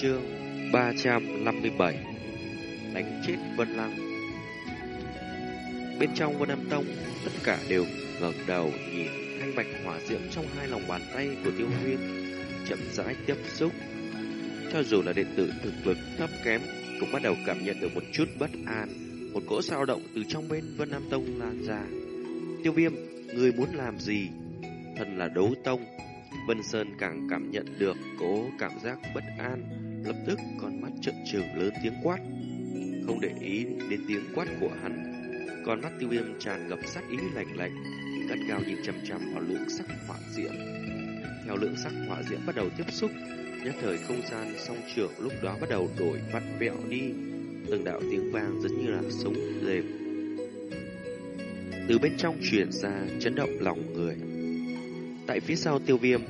chương 357 Đánh chết Vân Lăng Bên trong Vân Nam Tông Tất cả đều ngẩng đầu nhìn thanh bạch hỏa diễm trong hai lòng bàn tay của tiêu huyên Chậm rãi tiếp xúc. Cho dù là đệ tử thực lực thấp kém Cũng bắt đầu cảm nhận được một chút bất an Một cỗ sao động từ trong bên Vân Nam Tông lan ra. Tiêu viêm, người muốn làm gì? Thân là đấu tông Vân Sơn càng cảm nhận được cố cảm giác bất an, lập tức con mắt trợn trừng lớn tiếng quát. Không để ý đến tiếng quát của hắn, con mắt tiêu viêm tràn ngập sát ý lạnh lạnh, cắt gao nhìn chằm chằm vào lượng sắc hỏa diễm. Theo lượng sắc hỏa diễm bắt đầu tiếp xúc, nhất thời không gian song trường lúc đó bắt đầu đổi vặn vẹo đi, từng đạo tiếng vang giống như là sống lềm. Từ bên trong truyền ra chấn động lòng người. Tại phía sau tiêu viêm,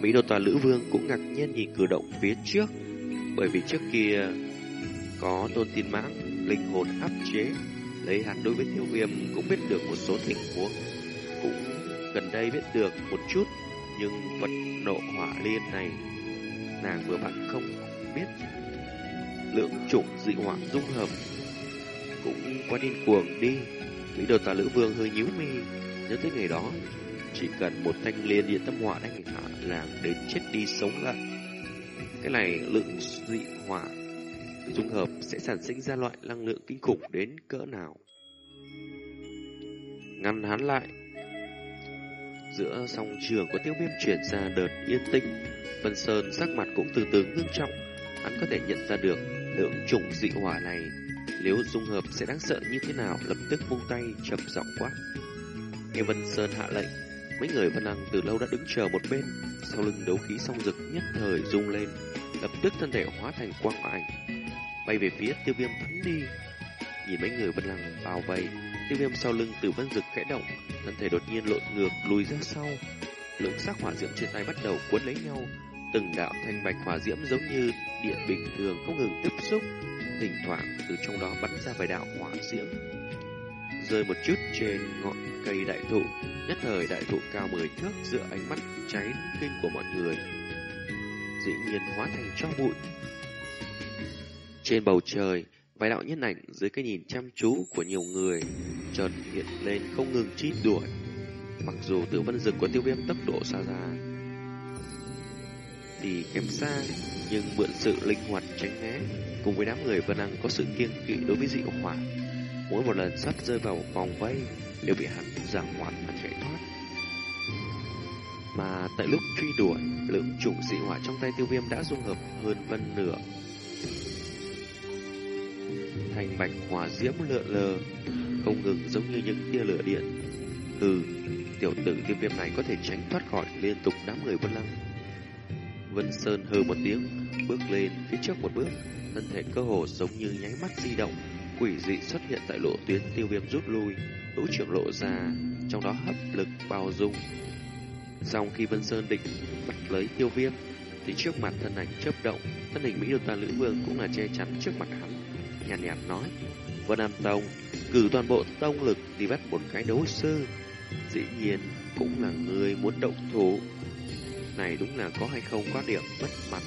Mỹ đô tòa Lữ Vương cũng ngạc nhiên nhìn cử động phía trước, bởi vì trước kia có tôn tin mãng, linh hồn áp chế, lấy hắn đối với tiêu viêm cũng biết được một số tình huống, cũng gần đây biết được một chút, nhưng vật nộ hỏa liên này, nàng vừa bạn không biết. Lượng chủng dị hỏa dung hợp cũng quá điên cuồng đi. Mỹ đô tà Lữ Vương hơi nhíu mi, nhớ tới ngày đó chỉ cần một thanh liên điện tâm hỏa đánh hạ làm đến chết đi sống lại. Cái này lượng dị hỏa dung hợp sẽ sản sinh ra loại năng lượng kinh khủng đến cỡ nào. Ngăn hắn lại. Giữa song trường của tiêu viêm chuyển ra đợt yên tĩnh, Vân Sơn sắc mặt cũng từ từ ngưng trọng. Hắn có thể nhận ra được lượng trùng dị hỏa này nếu dung hợp sẽ đáng sợ như thế nào lập tức vung tay chậm giọng quát. Nghe Vân Sơn hạ lệnh, Mấy người Vân năng từ lâu đã đứng chờ một bên, sau lưng đấu khí song rực nhất thời rung lên, lập tức thân thể hóa thành quang ảnh, bay về phía tiêu viêm bắn đi. Nhìn mấy người Vân Lăng bao vây, tiêu viêm sau lưng từ vân dực khẽ động, thân thể đột nhiên lộn ngược lùi ra sau. Lượng sắc hỏa diễm trên tay bắt đầu cuốn lấy nhau, từng đạo thanh bạch hỏa diễm giống như điện bình thường không ngừng tiếp xúc, thỉnh thoảng từ trong đó bắn ra vài đạo hỏa diễm rơi một chút trên ngọn cây đại thụ, nhất thời đại thụ cao 10 thước giữa ánh mắt cháy kinh của mọi người. Dĩ nhiên hóa thành cho bụi. Trên bầu trời, vài đạo nhân ảnh dưới cái nhìn chăm chú của nhiều người chợt hiện lên không ngừng chi đuổi. Mặc dù từ vân rực của tiêu viêm tốc độ xa ra thì kém xa, nhưng mượn sự linh hoạt tránh né cùng với đám người Vân Năng có sự kiêng kỵ đối với dị hỏa Mỗi một lần sắp rơi vào vòng vây đều bị hắn giảng hoạt mà chạy thoát. Mà tại lúc truy đuổi, lượng trùng dị hỏa trong tay tiêu viêm đã dung hợp hơn phân nửa. Thành bạch hỏa diễm lượn lờ, không ngừng giống như những tia lửa điện. Hừ, tiểu tử tiêu viêm này có thể tránh thoát khỏi liên tục đám người vân lăng. Vân Sơn hừ một tiếng, bước lên phía trước một bước, thân thể cơ hồ giống như nháy mắt di động, quỷ dị xuất hiện tại lộ tuyến tiêu viêm rút lui, hữu trưởng lộ ra, trong đó hấp lực bao dung. Sau khi Vân Sơn định bắt lấy tiêu viêm, thì trước mặt thân ảnh chớp động, thân hình Mỹ Đô Ta Lữ Vương cũng là che chắn trước mặt hắn, nhàn nhạt, nhạt nói, Vân Nam Tông, cử toàn bộ tông lực đi bắt một cái đấu sư, dĩ nhiên cũng là người muốn động thủ. Này đúng là có hay không có điểm mất mặt.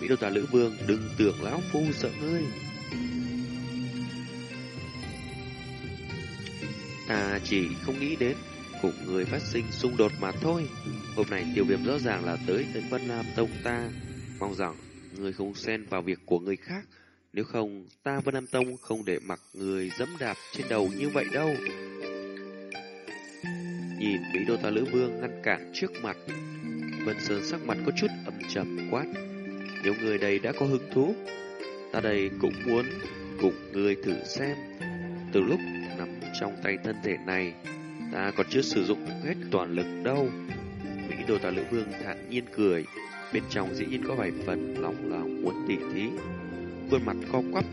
Mỹ Đô Ta Lữ Vương đừng tưởng lão phu sợ ngươi. Ta chỉ không nghĩ đến cùng người phát sinh xung đột mà thôi. Hôm nay tiêu viêm rõ ràng là tới tới Vân Nam Tông ta. Mong rằng người không xen vào việc của người khác. Nếu không, ta Vân Nam Tông không để mặc người dẫm đạp trên đầu như vậy đâu. Nhìn Mỹ Đô Ta Lữ Vương ngăn cản trước mặt. Vân Sơn sắc mặt có chút âm trầm quát. Nếu người đây đã có hứng thú, ta đây cũng muốn cùng người thử xem. Từ lúc nằm trong tay thân thể này, ta còn chưa sử dụng hết toàn lực đâu. Mỹ đồ tà lữ vương thản nhiên cười, bên trong dĩ nhiên có vài phần lòng lòng muốn tỉ thí. Khuôn mặt co quắp,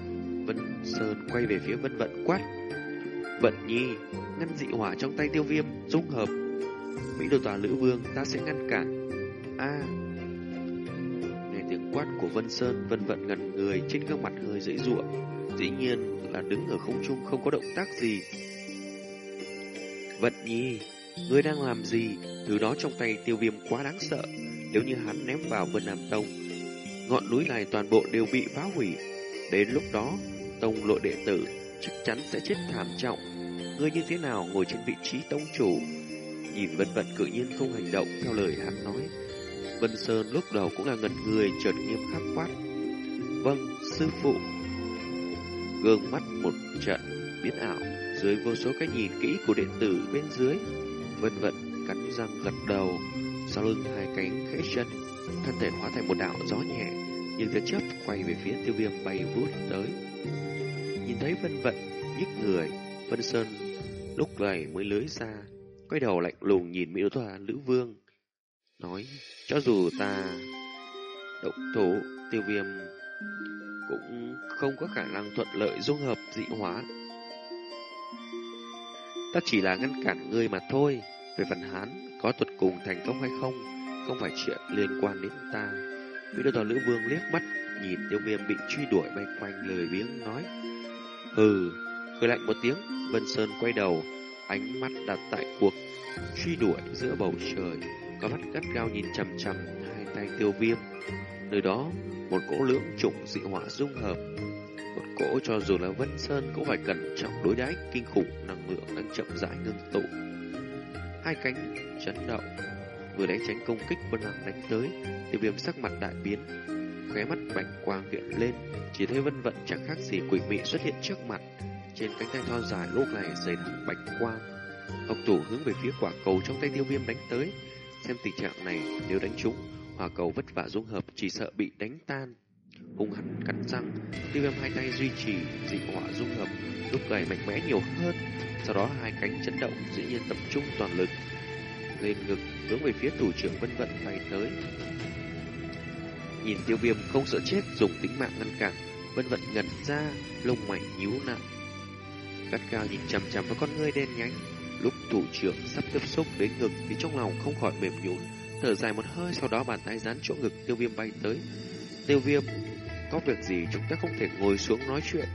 Vân Sơn quay về phía Vân Vận quát. Vận nhi, ngăn dị hỏa trong tay tiêu viêm, dung hợp. Mỹ đồ tà lữ vương ta sẽ ngăn cản. A Nghe tiếng quát của Vân Sơn, Vân Vận ngần người trên gương mặt hơi dễ dụa. Dĩ nhiên là đứng ở không trung không có động tác gì. Vận nhi, ngươi đang làm gì? Thứ đó trong tay tiêu viêm quá đáng sợ. Nếu như hắn ném vào Vân Nam Tông, ngọn núi này toàn bộ đều bị phá hủy. Đến lúc đó, tông lộ đệ tử chắc chắn sẽ chết thảm trọng. Ngươi như thế nào ngồi trên vị trí tông chủ? Nhìn vân vận cự nhiên không hành động theo lời hắn nói. Vân Sơn lúc đầu cũng là ngẩn người chợt nghiêm khắc quát. Vâng, sư phụ. Gương mắt một trận biến ảo dưới vô số cái nhìn kỹ của đệ tử bên dưới. Vân vận cắn răng gật đầu, sau lưng hai cánh khẽ chân, thân thể hóa thành một đạo gió nhẹ, như tia chớp quay về phía tiêu viêm bay vút tới. Nhìn thấy vân vận nhích người, Vân Sơn lúc này mới lưới ra, quay đầu lạnh lùng nhìn Mỹ Tòa Lữ Vương, nói, cho dù ta động thủ tiêu viêm cũng không có khả năng thuận lợi dung hợp dị hóa. Ta chỉ là ngăn cản ngươi mà thôi, về phần hán có tuật cùng thành công hay không, không phải chuyện liên quan đến ta. Mỹ Tòa Lữ Vương liếc mắt, nhìn tiêu viêm bị truy đuổi bay quanh lời biếng nói, Hừ, cười lạnh một tiếng, Vân Sơn quay đầu, ánh mắt đặt tại cuộc truy đuổi giữa bầu trời, có mắt gắt gao nhìn chằm chằm hai tay tiêu viêm. Nơi đó, một cỗ lưỡng trùng dị hỏa dung hợp. Cỗ cho dù là Vân Sơn cũng phải cẩn trọng đối đãi kinh khủng năng lượng đang chậm rãi ngưng tụ. Hai cánh chấn động, vừa đánh tránh công kích Vân Hằng đánh tới, tiêu viêm sắc mặt đại biến, khóe mắt bạch quang hiện lên, chỉ thấy vân vận chẳng khác gì quỷ mị xuất hiện trước mặt. Trên cánh tay thon dài lúc này dày đặc bạch quang. học Thủ hướng về phía quả cầu trong tay tiêu viêm đánh tới. Xem tình trạng này nếu đánh trúng, hỏa cầu vất vả dung hợp chỉ sợ bị đánh tan. Hung hẳn cắn răng, tiêu viêm hai tay duy trì dị hỏa dung hợp, lúc này mạnh mẽ nhiều hơn. Sau đó hai cánh chấn động, dĩ nhiên tập trung toàn lực lên ngực hướng về phía thủ trưởng vân vận bay tới. Nhìn tiêu viêm không sợ chết dùng tính mạng ngăn cản, vân vận ngẩn ra, lông mày nhíu nặng. Gắt cao nhìn chằm chằm vào con ngươi đen nhánh, lúc thủ trưởng sắp tiếp xúc đến ngực thì trong lòng không khỏi mềm nhũn, thở dài một hơi sau đó bàn tay dán chỗ ngực tiêu viêm bay tới. Tiêu viêm, có việc gì chúng ta không thể ngồi xuống nói chuyện?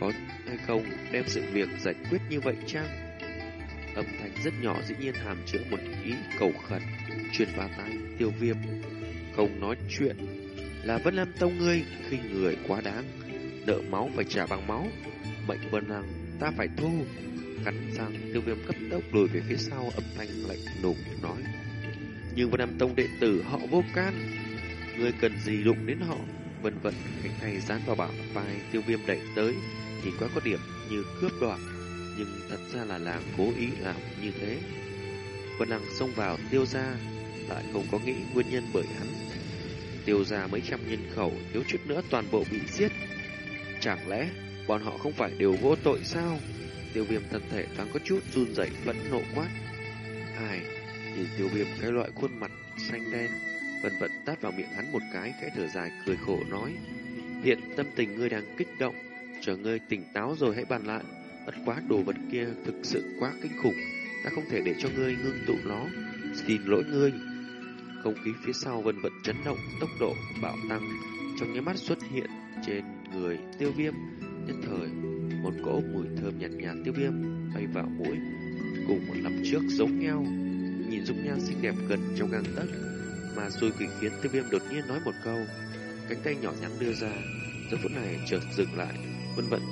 Có hay không đem sự việc giải quyết như vậy chăng? Âm thanh rất nhỏ dĩ nhiên hàm chứa một ý cầu khẩn truyền vào tai tiêu viêm không nói chuyện là Vân Lam Tông ngươi khi người quá đáng, nợ máu phải trả bằng máu, mệnh Vân Lam ta phải thu. Cắn răng tiêu viêm cấp tốc lùi về phía sau âm thanh lạnh lùng nói. Nhưng Vân Lam Tông đệ tử họ vô can, ngươi cần gì đụng đến họ? Vân vân cánh tay dán vào bảo vai tiêu viêm đẩy tới, nhìn qua có điểm như cướp đoạt, nhưng thật ra là làm cố ý làm như thế. Vân Lăng xông vào tiêu ra, lại không có nghĩ nguyên nhân bởi hắn tiêu ra mấy trăm nhân khẩu, thiếu chút nữa toàn bộ bị giết. Chẳng lẽ bọn họ không phải đều vô tội sao? Tiêu viêm thân thể thoáng có chút run rẩy vẫn nộ quát. Ai, nhìn tiêu viêm cái loại khuôn mặt xanh đen, vân vận tát vào miệng hắn một cái, khẽ thở dài cười khổ nói. Hiện tâm tình ngươi đang kích động, chờ ngươi tỉnh táo rồi hãy bàn lại. Bất quá đồ vật kia thực sự quá kinh khủng, ta không thể để cho ngươi ngưng tụ nó. Xin lỗi ngươi. Không khí phía sau vân vận chấn động, tốc độ bạo tăng, trong nháy mắt xuất hiện trên người tiêu viêm. Nhất thời, một cỗ mùi thơm nhạt nhạt tiêu viêm bay vào mũi, cùng một năm trước giống nhau. Nhìn dung nhan xinh đẹp gần trong gang tấc, mà xui quỷ khiến tiêu viêm đột nhiên nói một câu, cánh tay nhỏ nhắn đưa ra, giờ phút này chợt dừng lại, vân vận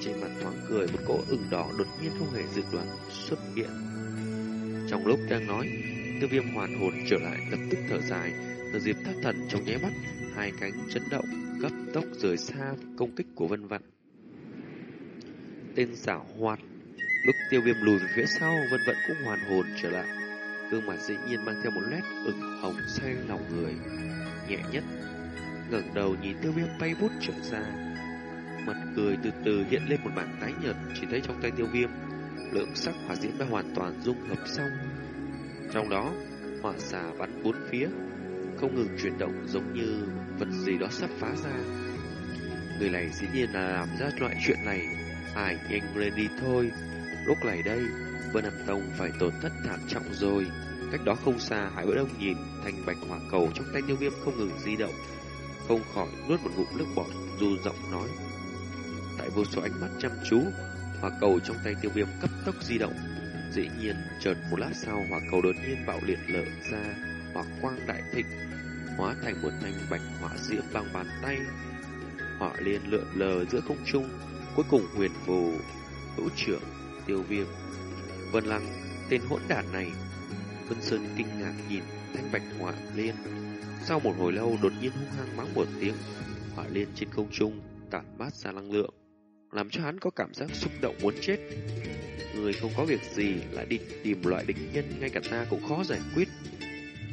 trên mặt thoáng cười một cỗ ửng đỏ đột nhiên không hề dự đoán xuất hiện. Trong lúc đang nói, Tiêu viêm hoàn hồn trở lại lập tức thở dài, từ dịp thất thần trong nháy mắt, hai cánh chấn động, cấp tốc rời xa công kích của vân vận. Tên giả hoạt, lúc tiêu viêm lùi về phía sau, vân vận cũng hoàn hồn trở lại. Gương mặt dĩ nhiên mang theo một nét ửng hồng say lòng người, nhẹ nhất. ngẩng đầu nhìn tiêu viêm bay vút trở ra, mặt cười từ từ hiện lên một mảng tái nhợt, chỉ thấy trong tay tiêu viêm, lượng sắc hỏa diễm đã hoàn toàn dung hợp xong, trong đó, hỏa xà bắn bốn phía, không ngừng chuyển động giống như vật gì đó sắp phá ra. Người này dĩ nhiên là làm ra loại chuyện này. Ai nhanh lên đi thôi. Lúc này đây, Vân Nam Tông phải tổn thất thảm trọng rồi. Cách đó không xa, Hải Bất Đông nhìn thành bạch hỏa cầu trong tay tiêu viêm không ngừng di động. Không khỏi nuốt một ngụm nước bọt, dù giọng nói. Tại vô số ánh mắt chăm chú, hỏa cầu trong tay tiêu viêm cấp tốc di động, Dĩ nhiên, chợt một lát sau hỏa cầu đột nhiên bạo liệt lở ra, hỏa quang đại thịnh, hóa thành một thanh bạch hỏa diễm bằng bàn tay. Hỏa liên lượn lờ giữa không trung, cuối cùng huyền phù hữu trưởng tiêu viêm. Vân Lăng, tên hỗn đản này. Vân Sơn kinh ngạc nhìn thanh bạch hỏa liên. Sau một hồi lâu đột nhiên hung hăng mắng một tiếng, hỏa liên trên không trung tản mát ra năng lượng, làm cho hắn có cảm giác xúc động muốn chết. Người không có việc gì lại đi tìm loại địch nhân ngay cả ta cũng khó giải quyết.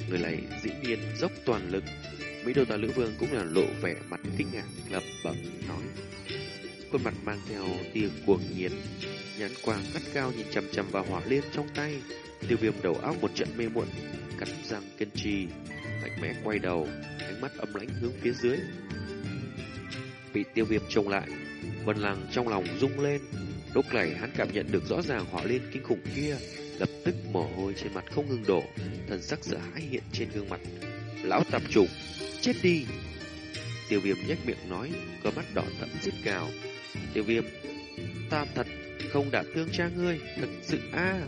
Người này dĩ nhiên dốc toàn lực. Mỹ đô tà lữ vương cũng là lộ vẻ mặt kinh ngạc lập bẩm nói. Khuôn mặt mang theo tia cuồng nhiệt, nhãn quang gắt cao nhìn chằm chằm vào hỏa liên trong tay. Tiêu viêm đầu óc một trận mê muội, cắn răng kiên trì, mạnh mẽ quay đầu, ánh mắt âm lãnh hướng phía dưới. Bị tiêu viêm trông lại, Vân Lăng trong lòng rung lên. Lúc này hắn cảm nhận được rõ ràng hỏa liên kinh khủng kia, lập tức mồ hôi trên mặt không ngừng đổ, thần sắc sợ hãi hiện trên gương mặt. Lão tạp trùng, chết đi! Tiêu viêm nhếch miệng nói, cơ mắt đỏ thẫm giết cào. Tiêu viêm, ta thật không đã thương cha ngươi, thật sự a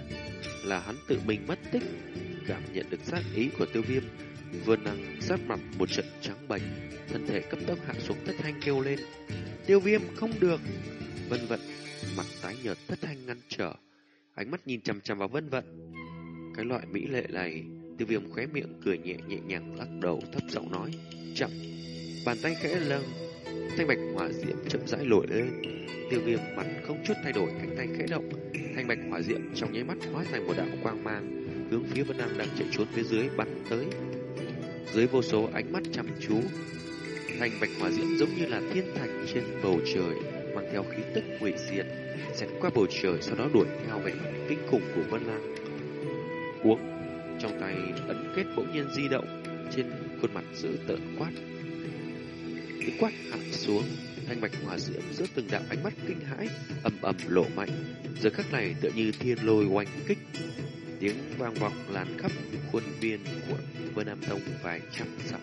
là hắn tự mình mất tích. Cảm nhận được sát ý của tiêu viêm, vân năng sát mặt một trận trắng bệch, thân thể cấp tốc hạ xuống thất thanh kêu lên. Tiêu viêm không được! Vân vận, mặt tái nhợt thất thanh ngăn trở, ánh mắt nhìn chằm chằm vào vân vận. Cái loại mỹ lệ này, tiêu viêm khóe miệng cười nhẹ nhẹ nhàng lắc đầu thấp giọng nói, chậm, bàn tay khẽ lâng, thanh bạch hỏa diễm chậm rãi nổi lên, tiêu viêm mặt không chút thay đổi cánh tay khẽ động, thanh bạch hỏa diễm trong nháy mắt hóa thành một đạo quang mang, hướng phía Vân Nam đang chạy trốn phía dưới bắn tới. Dưới vô số ánh mắt chăm chú, thanh bạch hỏa diễm giống như là thiên thạch trên bầu trời, mang theo khí tức hủy diệt, xẹt qua bầu trời sau đó đuổi theo vẻ kinh khủng của Vân Lang. Uống, trong tay ấn kết bỗng nhiên di động, trên khuôn mặt giữ tợn quát. Cái quát hạ xuống, thanh bạch hỏa diễm giữa từng đạo ánh mắt kinh hãi, ầm ầm lộ mạnh. Giờ khắc này tựa như thiên lôi oanh kích, tiếng vang vọng lan khắp khuôn viên của Vân Nam Tông vài trăm dặm.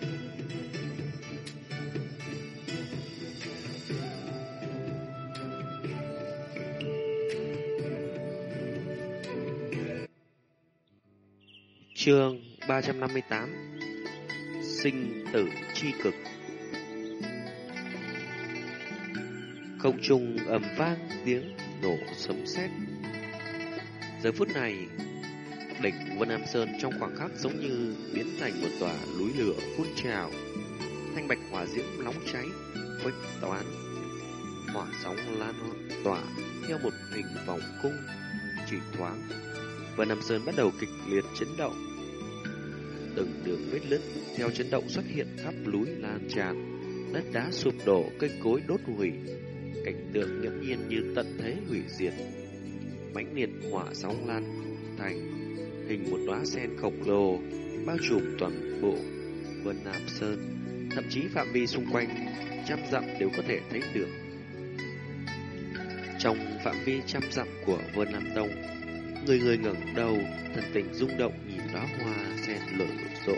Chương 358 Sinh tử chi cực Không trung ầm vang tiếng nổ sấm sét. Giờ phút này, đỉnh Vân Nam Sơn trong khoảng khắc giống như biến thành một tòa núi lửa phun trào. Thanh bạch hỏa diễm nóng cháy, khuếch toán, hỏa sóng lan tỏa theo một hình vòng cung chỉ thoáng. Vân Nam Sơn bắt đầu kịch liệt chấn động. Từng đường vết lứt theo chấn động xuất hiện khắp núi lan tràn, đất đá sụp đổ, cây cối đốt hủy, cảnh tượng nghiễm nhiên như tận thế hủy diệt. mãnh liệt hỏa sóng lan thành hình một đóa sen khổng lồ bao trùm toàn bộ Vân Nam Sơn, thậm chí phạm vi xung quanh trăm dặm đều có thể thấy được. Trong phạm vi trăm dặm của Vân Nam đông, người người ngẩng đầu, thần tình rung động nhìn đóa hoa sen lở rộ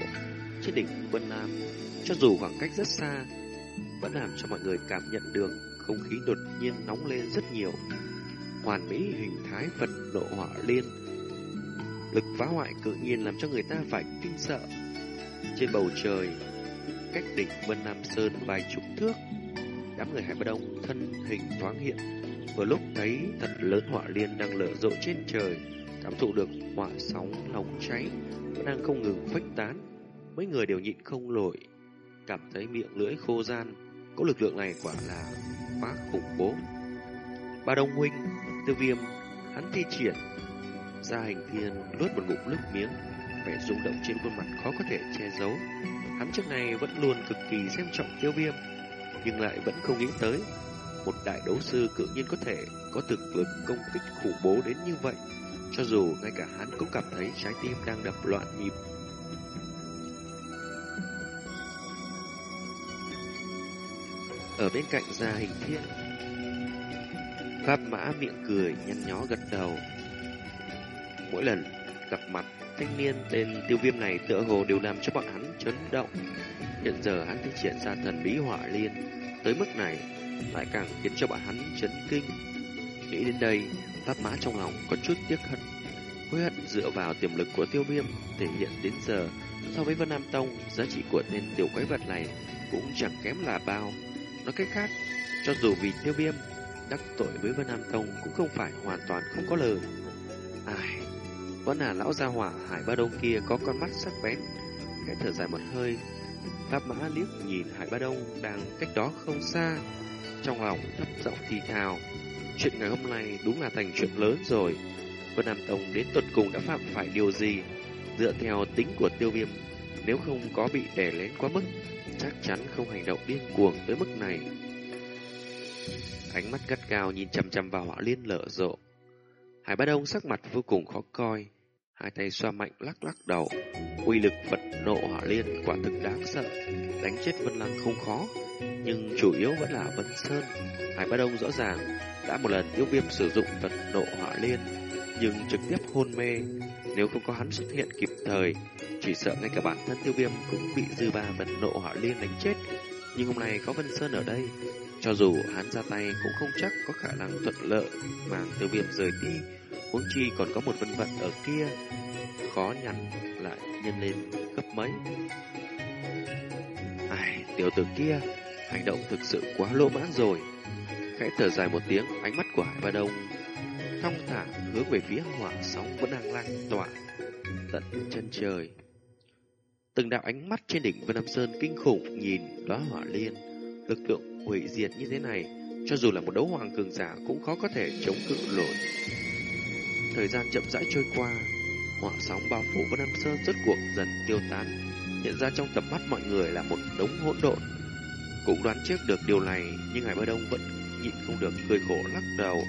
trên đỉnh Vân Nam, cho dù khoảng cách rất xa, vẫn làm cho mọi người cảm nhận được không khí đột nhiên nóng lên rất nhiều. Hoàn mỹ hình thái Phật độ hỏa liên, lực phá hoại tự nhiên làm cho người ta phải kinh sợ. Trên bầu trời, cách đỉnh Vân Nam Sơn vài chục thước, đám người Hải Bất Đông thân hình thoáng hiện, vừa lúc thấy thật lớn hỏa liên đang lở rộ trên trời, cảm thụ được hỏa sóng nóng cháy vẫn đang không ngừng phách tán. Mấy người đều nhịn không nổi, cảm thấy miệng lưỡi khô gian, có lực lượng này quả là quá khủng bố. Ba Đông Huynh, tiêu viêm, hắn thi triển ra hình thiên nuốt một ngụm nước miếng, vẻ rung động trên khuôn mặt khó có thể che giấu. Hắn trước này vẫn luôn cực kỳ xem trọng tiêu viêm, nhưng lại vẫn không nghĩ tới một đại đấu sư cự nhiên có thể có thực lực công kích khủng bố đến như vậy. Cho dù ngay cả hắn cũng cảm thấy trái tim đang đập loạn nhịp. Ở bên cạnh gia hình thiên Pháp mã miệng cười nhăn nhó gật đầu. Mỗi lần gặp mặt thanh niên tên tiêu viêm này tựa hồ đều làm cho bọn hắn chấn động. Hiện giờ hắn thi triển ra thần bí hỏa liên. Tới mức này lại càng khiến cho bọn hắn chấn kinh. Nghĩ đến đây Pháp mã trong lòng có chút tiếc hận. Hối hận dựa vào tiềm lực của tiêu viêm thể hiện đến giờ so với Vân Nam Tông, giá trị của tên tiểu quái vật này cũng chẳng kém là bao. Nói cách khác, cho dù vì tiêu viêm đắc tội với Vân Nam Tông cũng không phải hoàn toàn không có lời. Ai, vẫn là lão gia hỏa Hải Ba Đông kia có con mắt sắc bén, cái thở dài một hơi. Pháp mã liếc nhìn Hải Ba Đông đang cách đó không xa, trong lòng thấp giọng thì thào. Chuyện ngày hôm nay đúng là thành chuyện lớn rồi. Vân Nam Tông đến tuần cùng đã phạm phải điều gì? Dựa theo tính của tiêu viêm, nếu không có bị đè lén quá mức, chắc chắn không hành động điên cuồng tới mức này. Ánh mắt gắt gao nhìn chằm chằm vào hỏa liên lở rộ. Hải Bá Đông sắc mặt vô cùng khó coi, hai tay xoa mạnh lắc lắc đầu. Uy lực vật nộ hỏa liên quả thực đáng sợ, đánh chết Vân Lăng không khó, nhưng chủ yếu vẫn là Vân Sơn. Hải Bá Đông rõ ràng đã một lần yêu viêm sử dụng vật nộ hỏa liên, nhưng trực tiếp hôn mê. Nếu không có hắn xuất hiện kịp thời, chỉ sợ ngay cả bản thân tiêu viêm cũng bị dư ba vận nộ họ liên đánh chết. Nhưng hôm nay có Vân Sơn ở đây, cho dù hắn ra tay cũng không chắc có khả năng thuận lợi mà tiêu viêm rời đi, huống chi còn có một vân vận ở kia, khó nhằn lại nhân lên gấp mấy. Ai, tiểu tử kia, hành động thực sự quá lỗ mãn rồi. Khẽ thở dài một tiếng, ánh mắt của Hải Ba Đông thong thả hướng về phía hỏa sóng vẫn đang lan tỏa tận chân trời. Từng đạo ánh mắt trên đỉnh Vân Nam Sơn kinh khủng nhìn đóa hỏa liên, lực lượng hủy diệt như thế này, cho dù là một đấu hoàng cường giả cũng khó có thể chống cự nổi. Thời gian chậm rãi trôi qua, hỏa sóng bao phủ Vân Nam Sơn rốt cuộc dần tiêu tán, hiện ra trong tầm mắt mọi người là một đống hỗn độn. Cũng đoán trước được điều này, nhưng Hải bá Đông vẫn nhịn không được cười khổ lắc đầu.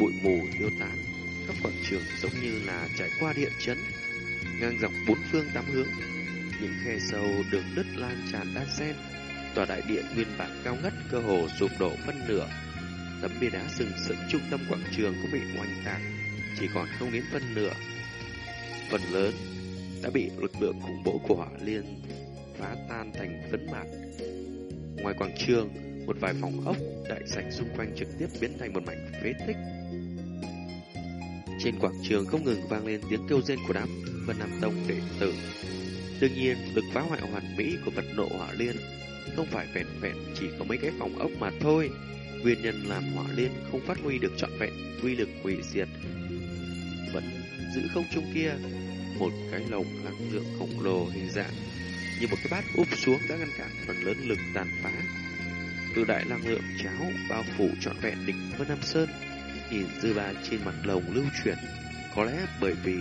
Bụi mù tiêu tán, các quảng trường giống như là trải qua địa chấn, ngang dọc bốn phương tám hướng. Những khe sâu đường đất lan tràn đan xen, tòa đại điện nguyên bản cao ngất cơ hồ sụp đổ phân nửa. Tấm bia đá sừng sững trung tâm quảng trường cũng bị oanh tạc, chỉ còn không đến phân nửa. Phần lớn đã bị lực lượng khủng bố của hỏa liên phá tan thành phấn mạt. Ngoài quảng trường, một vài phòng ốc đại sảnh xung quanh trực tiếp biến thành một mảnh phế tích. Trên quảng trường không ngừng vang lên tiếng kêu rên của đám Vân Nam Tông đệ tử. Đương nhiên, lực phá hoại hoàn mỹ của vật nộ hỏa liên không phải vẹn vẹn chỉ có mấy cái phòng ốc mà thôi. Nguyên nhân làm hỏa liên không phát huy được trọn vẹn uy lực hủy diệt vẫn giữ không trung kia một cái lồng năng lượng khổng lồ hình dạng như một cái bát úp xuống đã ngăn cản phần lớn lực tàn phá. từ đại năng lượng cháo bao phủ trọn vẹn đỉnh Vân Nam Sơn, nhìn dư ba trên mặt lồng lưu chuyển, có lẽ bởi vì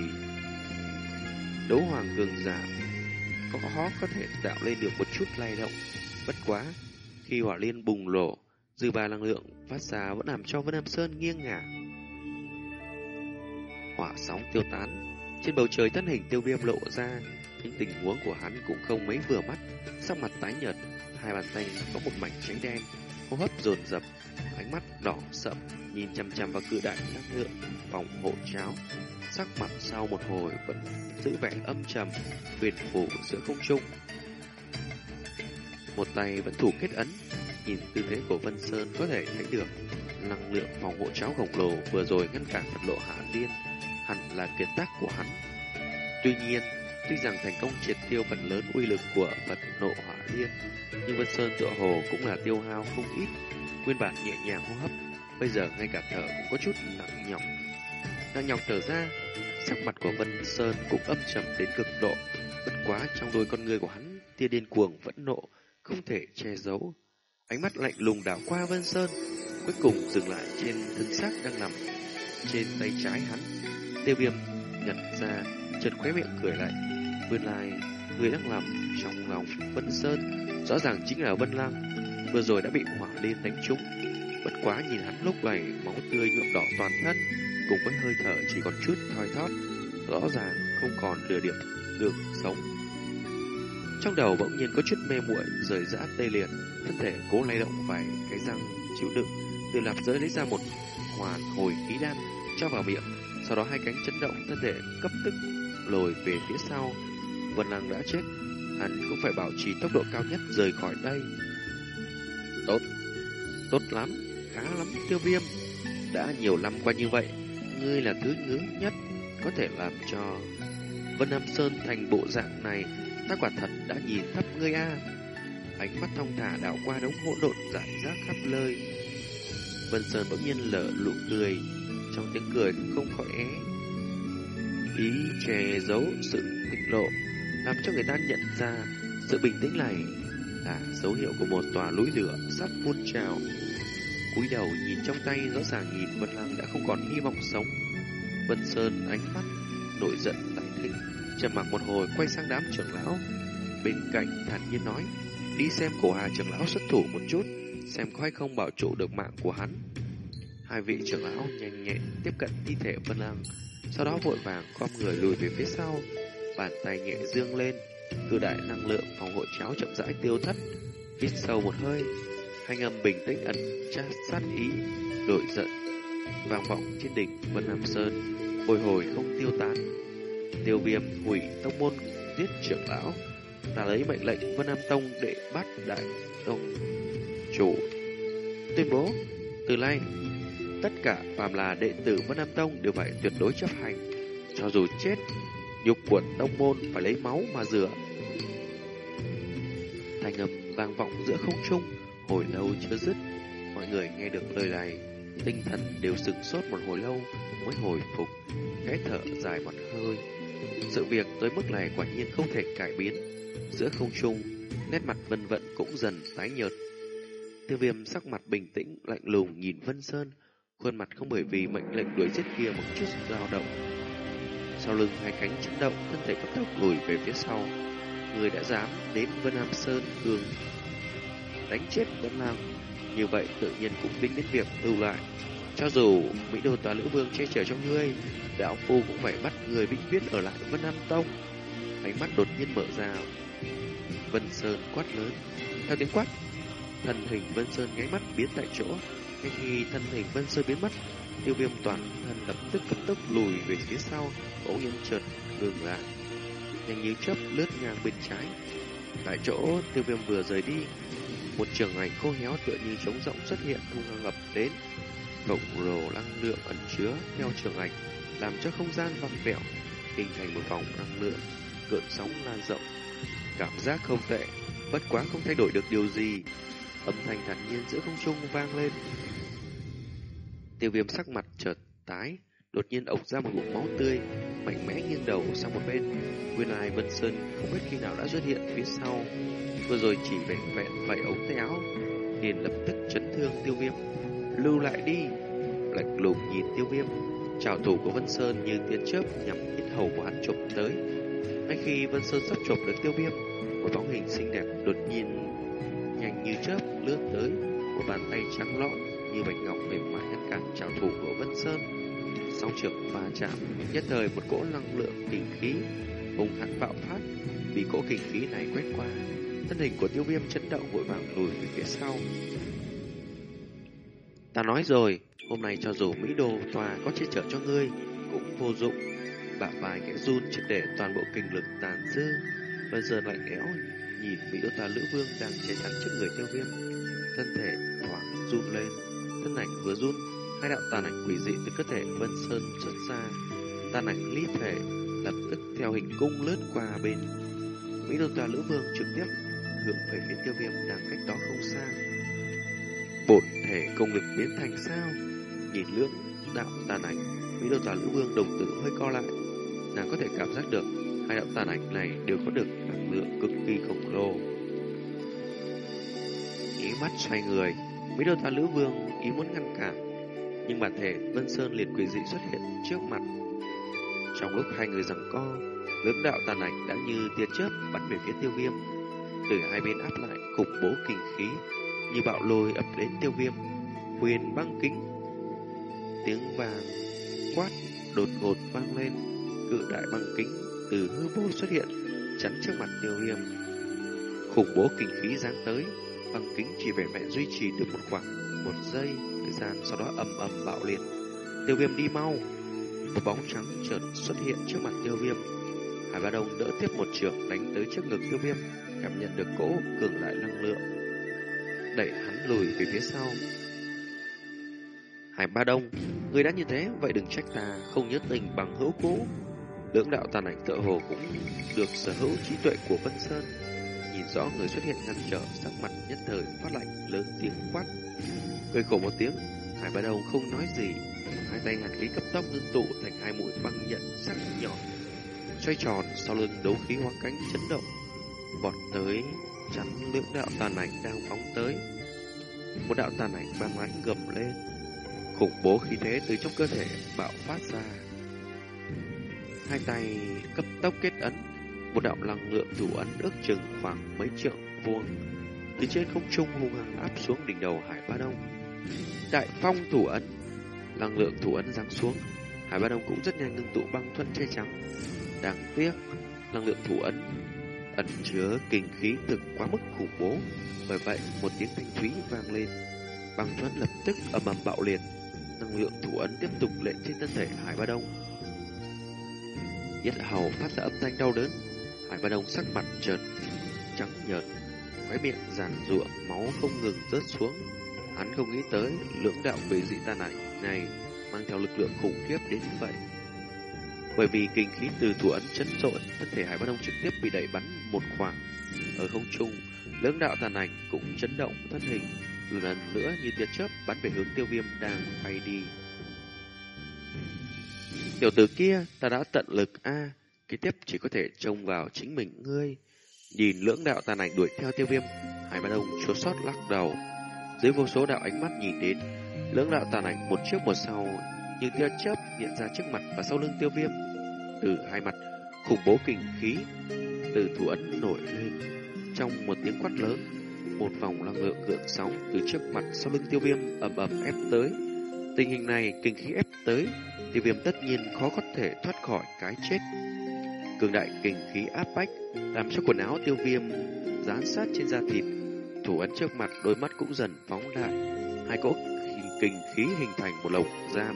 đấu hoàng cường giả có khó có thể tạo lên được một chút lay động. Bất quá, khi hỏa liên bùng lộ, dư ba năng lượng phát ra vẫn làm cho Vân Nam Sơn nghiêng ngả. Hỏa sóng tiêu tán, trên bầu trời thân hình tiêu viêm lộ ra, nhưng tình huống của hắn cũng không mấy vừa mắt, sắc mặt tái nhợt, hai bàn tay có một mảnh cháy đen, hô hấp dồn dập, ánh mắt đỏ sậm, nhìn chăm chăm vào cự đại năng lượng phòng hộ cháo, sắc mặt sau một hồi vẫn giữ vẻ âm trầm, huyền phủ giữa không trung. Một tay vẫn thủ kết ấn, nhìn tư thế của Vân Sơn có thể thấy được năng lượng phòng hộ cháo khổng lồ vừa rồi ngăn cản vật lộ hạ liên, hẳn là kiệt tác của hắn. Tuy nhiên, tuy rằng thành công triệt tiêu phần lớn uy lực của vật nộ hỏa liên, nhưng Vân Sơn tựa hồ cũng là tiêu hao không ít, nguyên bản nhẹ nhàng hô hấp, bây giờ ngay cả thở cũng có chút nặng nhọc đang nhọc thở ra, sắc mặt của Vân Sơn cũng âm trầm đến cực độ, bất quá trong đôi con người của hắn, tia điên cuồng vẫn nộ, không thể che giấu. Ánh mắt lạnh lùng đảo qua Vân Sơn, cuối cùng dừng lại trên thân xác đang nằm trên tay trái hắn. Tiêu viêm nhận ra, chợt khóe miệng cười lại. Nguyên lai, người đang nằm trong lòng Vân Sơn, rõ ràng chính là Vân Lăng, vừa rồi đã bị hỏa liên đánh trúng. Bất quá nhìn hắn lúc này, máu tươi nhuộm đỏ toàn thân, cùng với hơi thở chỉ còn chút thoi thóp, rõ ràng không còn lừa điểm được sống. Trong đầu bỗng nhiên có chút mê muội, rời rã tê liệt, thân thể cố lay động vài cái răng chịu đựng, từ lạp giới lấy ra một hoàn hồi khí đan cho vào miệng, sau đó hai cánh chấn động thân thể cấp tức lồi về phía sau. Vân Lăng đã chết, hắn cũng phải bảo trì tốc độ cao nhất rời khỏi đây. Tốt, tốt lắm, khá lắm tiêu viêm. Đã nhiều năm qua như vậy, ngươi là thứ ngưỡng nhất, có thể làm cho Vân Nam Sơn thành bộ dạng này, ta quả thật đã nhìn thấp ngươi a. Ánh mắt thông thả đảo qua đống hỗn độn rải rác khắp nơi. Vân Sơn bỗng nhiên lở lụ cười, trong tiếng cười không khỏi é. Ý che giấu sự thịnh lộ, làm cho người ta nhận ra sự bình tĩnh này là dấu hiệu của một tòa núi lửa sắp phun trào cúi đầu nhìn trong tay rõ ràng nhìn Vân Lăng đã không còn hy vọng sống. Vân Sơn ánh mắt nổi giận đại thịnh, trầm mặc một hồi quay sang đám trưởng lão. Bên cạnh thản nhiên nói, đi xem cổ hà trưởng lão xuất thủ một chút, xem có hay không bảo trụ được mạng của hắn. Hai vị trưởng lão nhanh nhẹn tiếp cận thi thể Vân Lăng, sau đó vội vàng khom người lùi về phía sau, bàn tay nhẹ dương lên, cử đại năng lượng phòng hộ cháo chậm rãi tiêu thất, hít sâu một hơi, thanh âm bình tĩnh ẩn chát sát ý, nổi giận vang vọng trên đỉnh Vân Nam Sơn, bồi hồi không tiêu tán. Tiêu viêm hủy tông môn giết trưởng lão, ta lấy mệnh lệnh Vân Nam Tông để bắt đại tông chủ. Tuyên bố, từ nay, tất cả phàm là đệ tử Vân Nam Tông đều phải tuyệt đối chấp hành, cho dù chết, nhục quận tông môn phải lấy máu mà rửa. Thành âm vang vọng giữa không trung, hồi lâu chưa dứt. Mọi người nghe được lời này, tinh thần đều sửng sốt một hồi lâu mới hồi phục, khẽ thở dài một hơi. Sự việc tới mức này quả nhiên không thể cải biến. Giữa không trung, nét mặt vân vận cũng dần tái nhợt. Tiêu viêm sắc mặt bình tĩnh, lạnh lùng nhìn Vân Sơn, khuôn mặt không bởi vì mệnh lệnh đuổi giết kia một chút dao động. Sau lưng hai cánh chấn động, thân thể cấp tốc lùi về phía sau. Người đã dám đến Vân Nam Sơn cường đánh chết Vân Nam, như vậy tự nhiên cũng tính đến việc lưu lại. Cho dù Mỹ Đô Tòa Lữ Vương che chở cho ngươi, Đạo Phu cũng phải bắt người vĩnh viết ở lại Vân Nam Tông. Ánh mắt đột nhiên mở ra, Vân Sơn quát lớn. Theo tiếng quát, thân hình Vân Sơn nháy mắt biến tại chỗ. Ngay khi thân hình Vân Sơn biến mất, tiêu viêm toàn thân lập tức cấp tốc lùi về phía sau, bỗng nhiên chợt ngừng lại. Nhanh như chớp lướt ngang bên trái. Tại chỗ tiêu viêm vừa rời đi, một trường ảnh khô héo tựa như trống rộng xuất hiện hung hăng ngập đến. Cộng lồ năng lượng ẩn chứa theo trường ảnh, làm cho không gian vặn vẹo, hình thành một vòng năng lượng, cơn sóng lan rộng. Cảm giác không tệ, bất quá không thay đổi được điều gì. Âm thanh thản nhiên giữa không trung vang lên. Tiêu viêm sắc mặt chợt tái, đột nhiên ộc ra một ngụm máu tươi, mạnh mẽ nghiêng đầu sang một bên. Nguyên lai Vân Sơn không biết khi nào đã xuất hiện phía sau, vừa rồi chỉ vẹn vẹn vẩy ống tay áo, liền lập tức chấn thương tiêu viêm. Lưu lại đi! Lạnh lùng nhìn tiêu viêm, trào thủ của Vân Sơn như tia chớp nhằm ít hầu của hắn chụp tới. Ngay khi Vân Sơn sắp chụp được tiêu viêm, một bóng hình xinh đẹp đột nhiên nhanh như chớp lướt tới, một bàn tay trắng lọn như bạch ngọc mềm mại ngăn cản trào thủ của Vân Sơn. Song trưởng va chạm, nhất thời một cỗ năng lượng kinh khí hùng hãn bạo phát, vì cỗ kinh khí này quét qua, thân hình của tiêu viêm chấn động vội vàng lùi về phía sau. Ta nói rồi, hôm nay cho dù Mỹ đồ Tòa có che chở cho ngươi, cũng vô dụng. Bả vai kẽ run triệt để toàn bộ kinh lực tàn dư. Bây giờ lạnh lẽo nhìn Mỹ Đô Tòa Lữ Vương đang che chắn trước người tiêu viêm. Thân thể thoáng run lên, thân ảnh vừa run, hai đạo tàn ảnh quỷ dị từ cơ thể Vân Sơn xuất ra. Tàn ảnh ly thể lập tức theo hình cung lướt qua bên. Mỹ Đô Tòa Lữ Vương trực tiếp hướng về phía tiêu viêm đang cách đó không xa. Bột thể công lực biến thành sao? Nhìn lưỡng đạo tàn ảnh, Mỹ Đô Tòa Lữ Vương đồng tử hơi co lại. Nàng có thể cảm giác được hai đạo tàn ảnh này đều có được năng lượng cực kỳ khổng lồ. Ý mắt xoay người, Mỹ Đô Tòa Lữ Vương ý muốn ngăn cản, nhưng bản thể Vân Sơn liền quỷ dị xuất hiện trước mặt. Trong lúc hai người giằng co, lưỡng đạo tàn ảnh đã như tia chớp bắn về phía tiêu viêm. Từ hai bên áp lại khủng bố kinh khí, như bạo lôi ập đến tiêu viêm. Huyền băng kính, tiếng vàng quát đột ngột vang lên, cự đại băng kính từ hư vô xuất hiện, chắn trước mặt tiêu viêm. Khủng bố kinh khí giáng tới, băng kính chỉ vẻn vẹn duy trì được một khoảng một giây thời gian, sau đó ầm ầm bạo liệt. Tiêu viêm đi mau, một bóng trắng chợt xuất hiện trước mặt tiêu viêm. Hải Ba Đông đỡ tiếp một trường đánh tới trước ngực tiêu viêm, cảm nhận được cỗ cường đại năng lượng, đẩy hắn lùi về phía sau. Hải Ba Đông, người đã như thế, vậy đừng trách ta không nhớ tình bằng hữu cũ. Lưỡng đạo tàn ảnh tựa hồ cũng được sở hữu trí tuệ của Vân Sơn. Nhìn rõ người xuất hiện ngăn trở, sắc mặt nhất thời phát lạnh lớn tiếng quát. Cười khổ một tiếng, Hải Ba Đông không nói gì, hai tay hàn khí cấp tốc ngưng tụ thành hai mũi băng nhận sắc nhọn, xoay tròn sau lưng đấu khí hóa cánh chấn động, vọt tới chắn lưỡng đạo tàn ảnh đang phóng tới. Một đạo tàn ảnh băng lãnh gầm lên, khủng bố khí thế từ trong cơ thể bạo phát ra. Hai tay cấp tốc kết ấn, một đạo năng lượng thủ ấn ước chừng khoảng mấy triệu vuông từ trên không trung hung hăng áp xuống đỉnh đầu Hải Ba Đông. Đại phong thủ ấn, năng lượng thủ ấn giáng xuống, Hải Ba Đông cũng rất nhanh ngưng tụ băng thuẫn che trắng. Đáng tiếc, năng lượng thủ ấn ẩn chứa kinh khí thực quá mức khủng bố, bởi vậy một tiếng thanh thúy vang lên, băng thuẫn lập tức ầm ầm bạo liệt, năng lượng thủ ấn tiếp tục lệ trên thân thể Hải Ba Đông. Yết hầu phát ra âm thanh đau đớn, Hải Ba Đông sắc mặt trợn trắng nhợt, khóe miệng giàn ruộng máu không ngừng rớt xuống. Hắn không nghĩ tới lưỡng đạo về dị ta này này mang theo lực lượng khủng khiếp đến như vậy. Bởi vì kinh khí từ thủ ấn chấn trội, thân thể Hải Bất Đông trực tiếp bị đẩy bắn một khoảng. Ở không trung, lưỡng đạo tàn ảnh cũng chấn động thân hình, lần nữa như tia chớp bắn về hướng tiêu viêm đang bay đi. Tiểu tử kia, ta đã tận lực a kế tiếp chỉ có thể trông vào chính mình ngươi. Nhìn lưỡng đạo tàn ảnh đuổi theo tiêu viêm, Hải Bất Đông chua sót lắc đầu. Dưới vô số đạo ánh mắt nhìn đến, lưỡng đạo tàn ảnh một trước một sau như tia chớp hiện ra trước mặt và sau lưng tiêu viêm. Từ hai mặt, khủng bố kinh khí từ thủ ấn nổi lên. Trong một tiếng quát lớn, một vòng năng lượng gợn sóng từ trước mặt sau lưng tiêu viêm ầm ầm ép tới. Tình hình này, kinh khí ép tới, tiêu viêm tất nhiên khó có thể thoát khỏi cái chết. Cường đại kinh khí áp bách, làm cho quần áo tiêu viêm dán sát trên da thịt. Thủ ấn trước mặt, đôi mắt cũng dần phóng đại. Hai cỗ kình khí hình thành một lồng giam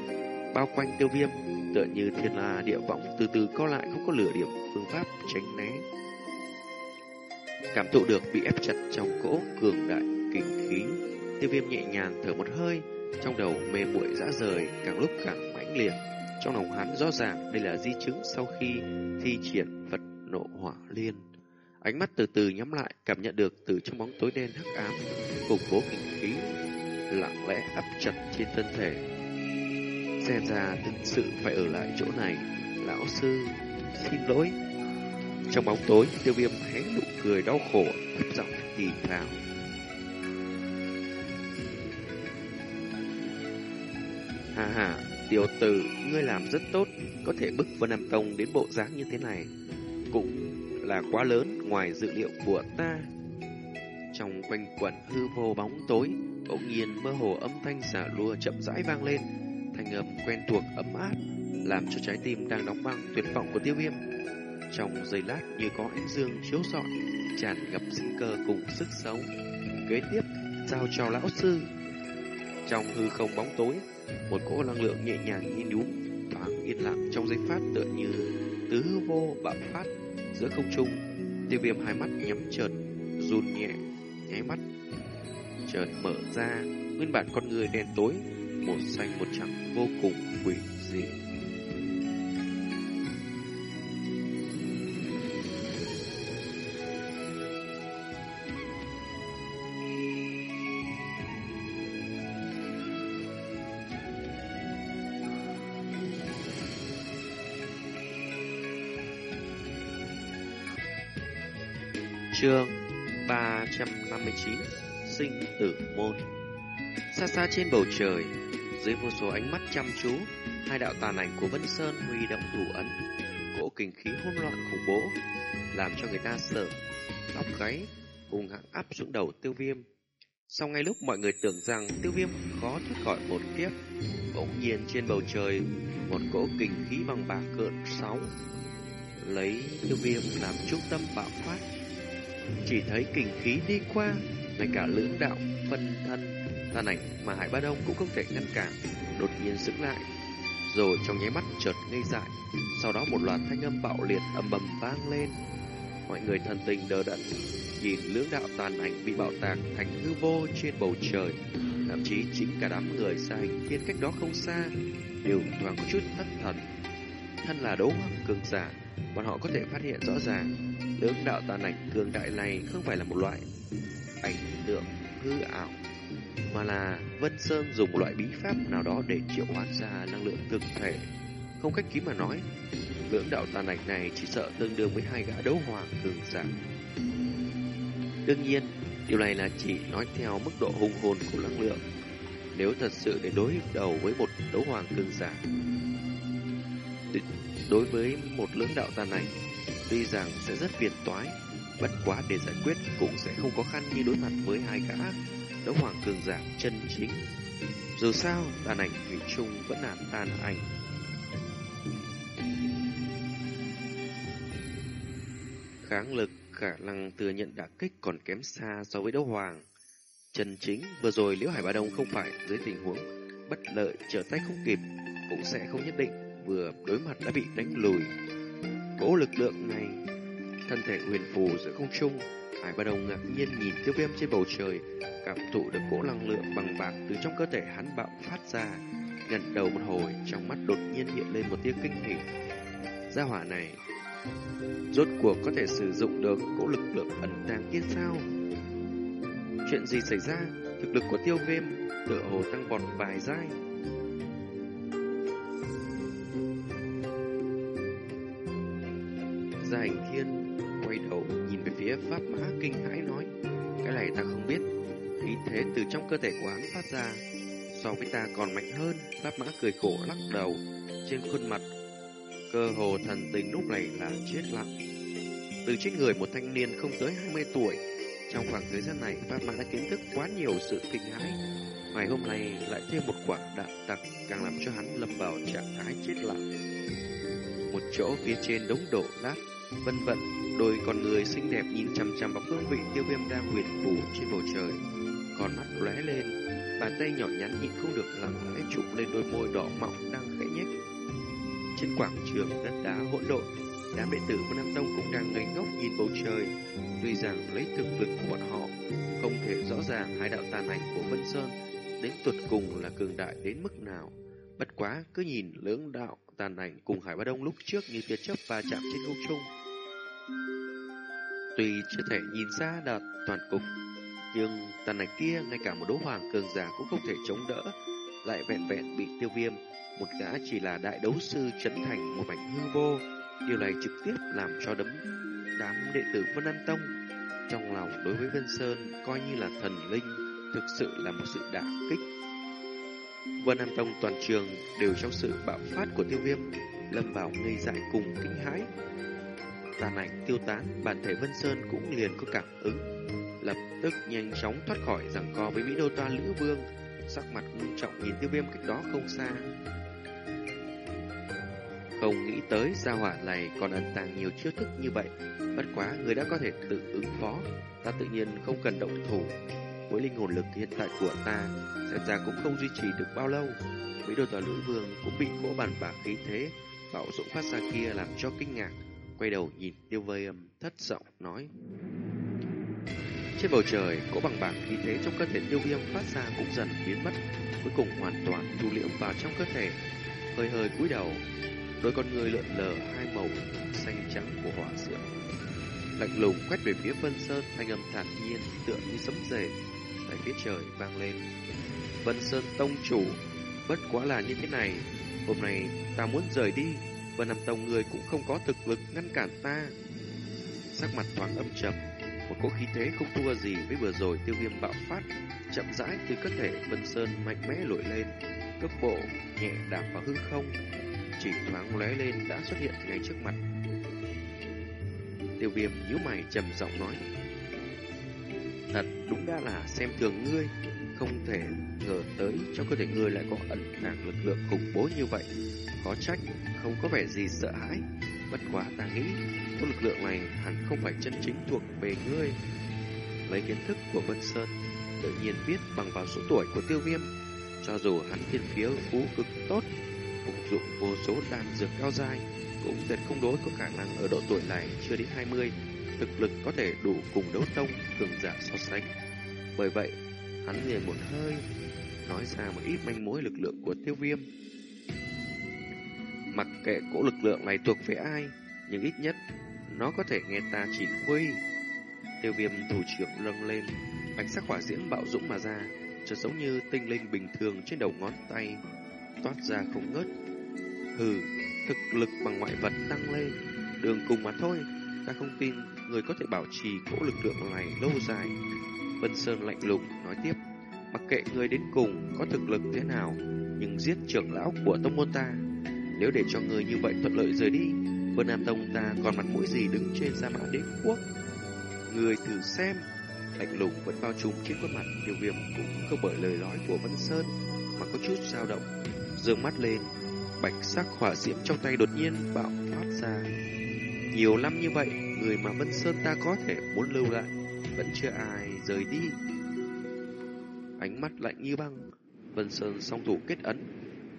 bao quanh tiêu viêm, tựa như thiên la địa võng từ từ co lại không có lửa điểm phương pháp tránh né. Cảm thụ được bị ép chặt trong cỗ cường đại kình khí, tiêu viêm nhẹ nhàng thở một hơi, trong đầu mê muội dã rời càng lúc càng mãnh liệt. Trong lòng hắn rõ ràng đây là di chứng sau khi thi triển vật nộ hỏa liên. Ánh mắt từ từ nhắm lại, cảm nhận được từ trong bóng tối đen hắc ám, cục bố kinh khí lặng lẽ áp chặt trên thân thể. Xem ra thực sự phải ở lại chỗ này Lão sư Xin lỗi. Trong bóng tối tiêu viêm hé nụ cười đau khổ Thấp giọng thì thào. Hà hà Tiểu tử Ngươi làm rất tốt Có thể bức Vân Nam Tông đến bộ dáng như thế này Cũng là quá lớn. Ngoài dự liệu của ta Trong quanh quẩn hư vô bóng tối Bỗng nhiên mơ hồ âm thanh xả lùa chậm rãi vang lên thanh âm quen thuộc ấm áp, làm cho trái tim đang đóng băng tuyệt vọng của tiêu viêm. Trong giây lát như có ánh dương chiếu rọi, tràn ngập sinh cơ cùng sức sống. Kế tiếp, giao cho lão sư. Trong hư không bóng tối, một cỗ năng lượng nhẹ nhàng như nhúm, thoáng yên lặng trong giây phát tựa như tứ vô bạo phát giữa không trung. Tiêu viêm hai mắt nhắm chợt, run nhẹ, nháy mắt chợt mở ra, nguyên bản con người đen tối một xanh một trắng vô cùng quỷ dị. 359 Sinh tử môn Xa xa trên bầu trời dưới vô số ánh mắt chăm chú, hai đạo tàn ảnh của Vân Sơn huy động thủ ấn, cỗ kinh khí hỗn loạn khủng bố, làm cho người ta sợ tóc gáy, hung hãng áp xuống đầu tiêu viêm. Sau ngay lúc mọi người tưởng rằng tiêu viêm khó thoát khỏi một kiếp, bỗng nhiên trên bầu trời, một cỗ kinh khí bằng bạc cợn sóng, lấy tiêu viêm làm trung tâm bạo phát. Chỉ thấy kinh khí đi qua, ngay cả lưỡng đạo phân thân Tàn ảnh mà Hải Ba Đông cũng không thể ngăn cản, đột nhiên sững lại, rồi trong nháy mắt chợt ngây dại. Sau đó một loạt thanh âm bạo liệt ầm ầm vang lên. Mọi người thần tình đờ đẫn, nhìn lưỡng đạo tàn ảnh bị bạo tạc thành hư vô trên bầu trời. Thậm chí chính cả đám người xa hình thiên cách đó không xa Đều thoáng có chút thất thần Thân là đấu hoàng cường giả Bọn họ có thể phát hiện rõ ràng Lưỡng đạo tàn ảnh cường đại này không phải là một loại ảnh tượng hư ảo Mà là Vân Sơn dùng một loại bí pháp nào đó để triệu hoán ra năng lượng thực thể Không cách ký mà nói Lưỡng đạo tàn ảnh này chỉ sợ tương đương với hai gã đấu hoàng cường giả Đương nhiên Điều này là chỉ nói theo mức độ hung hồn của năng lượng. Nếu thật sự để đối đầu với một đấu hoàng cường giả, đối với một lưỡng đạo tàn ảnh, tuy rằng sẽ rất phiền toái, bất quá để giải quyết cũng sẽ không khó khăn như đối mặt với hai gã đấu hoàng cường giả chân chính. Dù sao, tàn ảnh thủy chung vẫn là tàn ảnh. Kháng lực khả năng thừa nhận đả kích còn kém xa so với đấu hoàng. Chân chính, vừa rồi Liễu Hải Ba Đông không phải dưới tình huống bất lợi trở tay không kịp, cũng sẽ không nhất định vừa đối mặt đã bị đánh lùi cỗ lực lượng này, thân thể huyền phù giữa không trung, Hải bắt Đông ngạc nhiên nhìn tiêu viêm trên bầu trời, cảm thụ được cỗ năng lượng bằng bạc từ trong cơ thể hắn bạo phát ra. gật đầu một hồi, trong mắt đột nhiên hiện lên một tia kinh hỉ. Gia hỏa này Rốt cuộc có thể sử dụng được cỗ lực lượng ẩn tàng kia sao? Chuyện gì xảy ra? Thực lực của tiêu viêm tựa hồ tăng vọt vài giai. Hành thiên quay đầu nhìn về phía pháp mã kinh hãi nói Cái này ta không biết Khí thế từ trong cơ thể của hắn phát ra So với ta còn mạnh hơn Pháp mã cười khổ lắc đầu Trên khuôn mặt Cơ hồ thần tình lúc này là chết lặng. Từ trên người một thanh niên không tới 20 tuổi, trong khoảng thời gian này Pháp Mã đã kiến thức quá nhiều sự kinh hãi. Ngày hôm nay lại thêm một quả đạn tặc càng làm cho hắn lâm vào trạng thái chết lặng. Một chỗ phía trên đống đổ nát vân vân đôi con người xinh đẹp nhìn chằm chằm vào phương vị tiêu viêm đang huyền phủ trên bầu trời. Còn mắt lóe lên, bàn tay nhỏ nhắn nhịn không được lặng lẽ chụp lên đôi môi đỏ mọng đang khẽ nhếch trên quảng trường đất đá hỗn độn, đám đệ tử của Nam Tông cũng đang ngây ngốc nhìn bầu trời. Tuy rằng lấy thực lực của bọn họ, không thể rõ ràng hai đạo tàn ảnh của Vân Sơn đến tuột cùng là cường đại đến mức nào. Bất quá, cứ nhìn lưỡng đạo tàn ảnh cùng Hải Ba Đông lúc trước như tia chớp va chạm trên không trung. Tuy chưa thể nhìn ra đạt toàn cục, nhưng tàn ảnh kia ngay cả một đấu hoàng cường giả cũng không thể chống đỡ, lại vẹn vẹn bị tiêu viêm một gã chỉ là đại đấu sư chấn thành một mảnh hư vô, điều này trực tiếp làm cho đấm đám đệ tử Vân An Tông trong lòng đối với Vân Sơn coi như là thần linh, thực sự là một sự đả kích. Vân nam Tông toàn trường đều trong sự bạo phát của tiêu viêm, lâm vào ngây dại cùng kinh hãi. Tàn ảnh tiêu tán, bản thể Vân Sơn cũng liền có cảm ứng, lập tức nhanh chóng thoát khỏi giằng co với Mỹ Đô Toa Lữ Vương, sắc mặt nghiêm trọng nhìn tiêu viêm cách đó không xa. Không nghĩ tới gia hỏa này còn ẩn tàng nhiều chiêu thức như vậy. Bất quá người đã có thể tự ứng phó, ta tự nhiên không cần động thủ. Với linh hồn lực hiện tại của ta, xem ra cũng không duy trì được bao lâu. Mấy đôi tòa lưỡi vương cũng bị cỗ bàn bạc khí thế, bạo dũng phát ra kia làm cho kinh ngạc. Quay đầu nhìn tiêu vây âm, thất giọng nói. Trên bầu trời, cỗ bằng bạc khí thế trong cơ thể tiêu viêm phát ra cũng dần biến mất, cuối cùng hoàn toàn thu liễm vào trong cơ thể. Hơi hơi cúi đầu, đôi con người lượn lờ hai màu xanh trắng của hỏa diễm. Lạnh lùng quét về phía Vân Sơn, thanh âm thản nhiên tựa như sấm rền tại phía trời vang lên. Vân Sơn tông chủ, bất quá là như thế này, hôm nay ta muốn rời đi, Vân Nam Tông người cũng không có thực lực ngăn cản ta. Sắc mặt thoáng âm trầm, một cỗ khí thế không thua gì với vừa rồi tiêu viêm bạo phát, chậm rãi từ cơ thể Vân Sơn mạnh mẽ lội lên, cước bộ nhẹ đạp vào hư không, chỉ thoáng lóe lên đã xuất hiện ngay trước mặt. Tiêu viêm nhíu mày trầm giọng nói. Thật đúng đã là xem thường ngươi, không thể ngờ tới trong cơ thể ngươi lại có ẩn tàng lực lượng khủng bố như vậy. Có trách, không có vẻ gì sợ hãi. Bất quá ta nghĩ, có lực lượng này hẳn không phải chân chính thuộc về ngươi. Lấy kiến thức của Vân Sơn, tự nhiên biết bằng vào số tuổi của tiêu viêm. Cho dù hắn thiên phiếu phú cực tốt, phục dụng vô số đan dược cao dai, cũng tuyệt không đối có khả năng ở độ tuổi này chưa đến 20, thực lực có thể đủ cùng đấu tông cường giả so sánh. Bởi vậy, Hắn liền một hơi, nói ra một ít manh mối lực lượng của tiêu viêm. Mặc kệ cỗ lực lượng này thuộc về ai, nhưng ít nhất nó có thể nghe ta chỉ huy. Tiêu viêm thủ trưởng lâng lên, bạch sắc hỏa diễm bạo dũng mà ra, chợt giống như tinh linh bình thường trên đầu ngón tay, toát ra không ngớt. Hừ, thực lực bằng ngoại vật tăng lên, đường cùng mà thôi, ta không tin người có thể bảo trì cỗ lực lượng này lâu dài. Vân Sơn lạnh lùng nói tiếp, mặc kệ người đến cùng có thực lực thế nào, nhưng giết trưởng lão của tông môn ta, nếu để cho người như vậy thuận lợi rời đi, Vân Nam Tông ta còn mặt mũi gì đứng trên gia mã đế quốc. Người thử xem, lạnh lùng vẫn bao trùm trên khuôn mặt tiêu viêm cũng không bởi lời nói của Vân Sơn mà có chút dao động. Dương mắt lên, bạch sắc hỏa diễm trong tay đột nhiên bạo phát ra. Nhiều năm như vậy, người mà Vân Sơn ta có thể muốn lưu lại, vẫn chưa ai rời đi. Ánh mắt lạnh như băng, Vân Sơn song thủ kết ấn,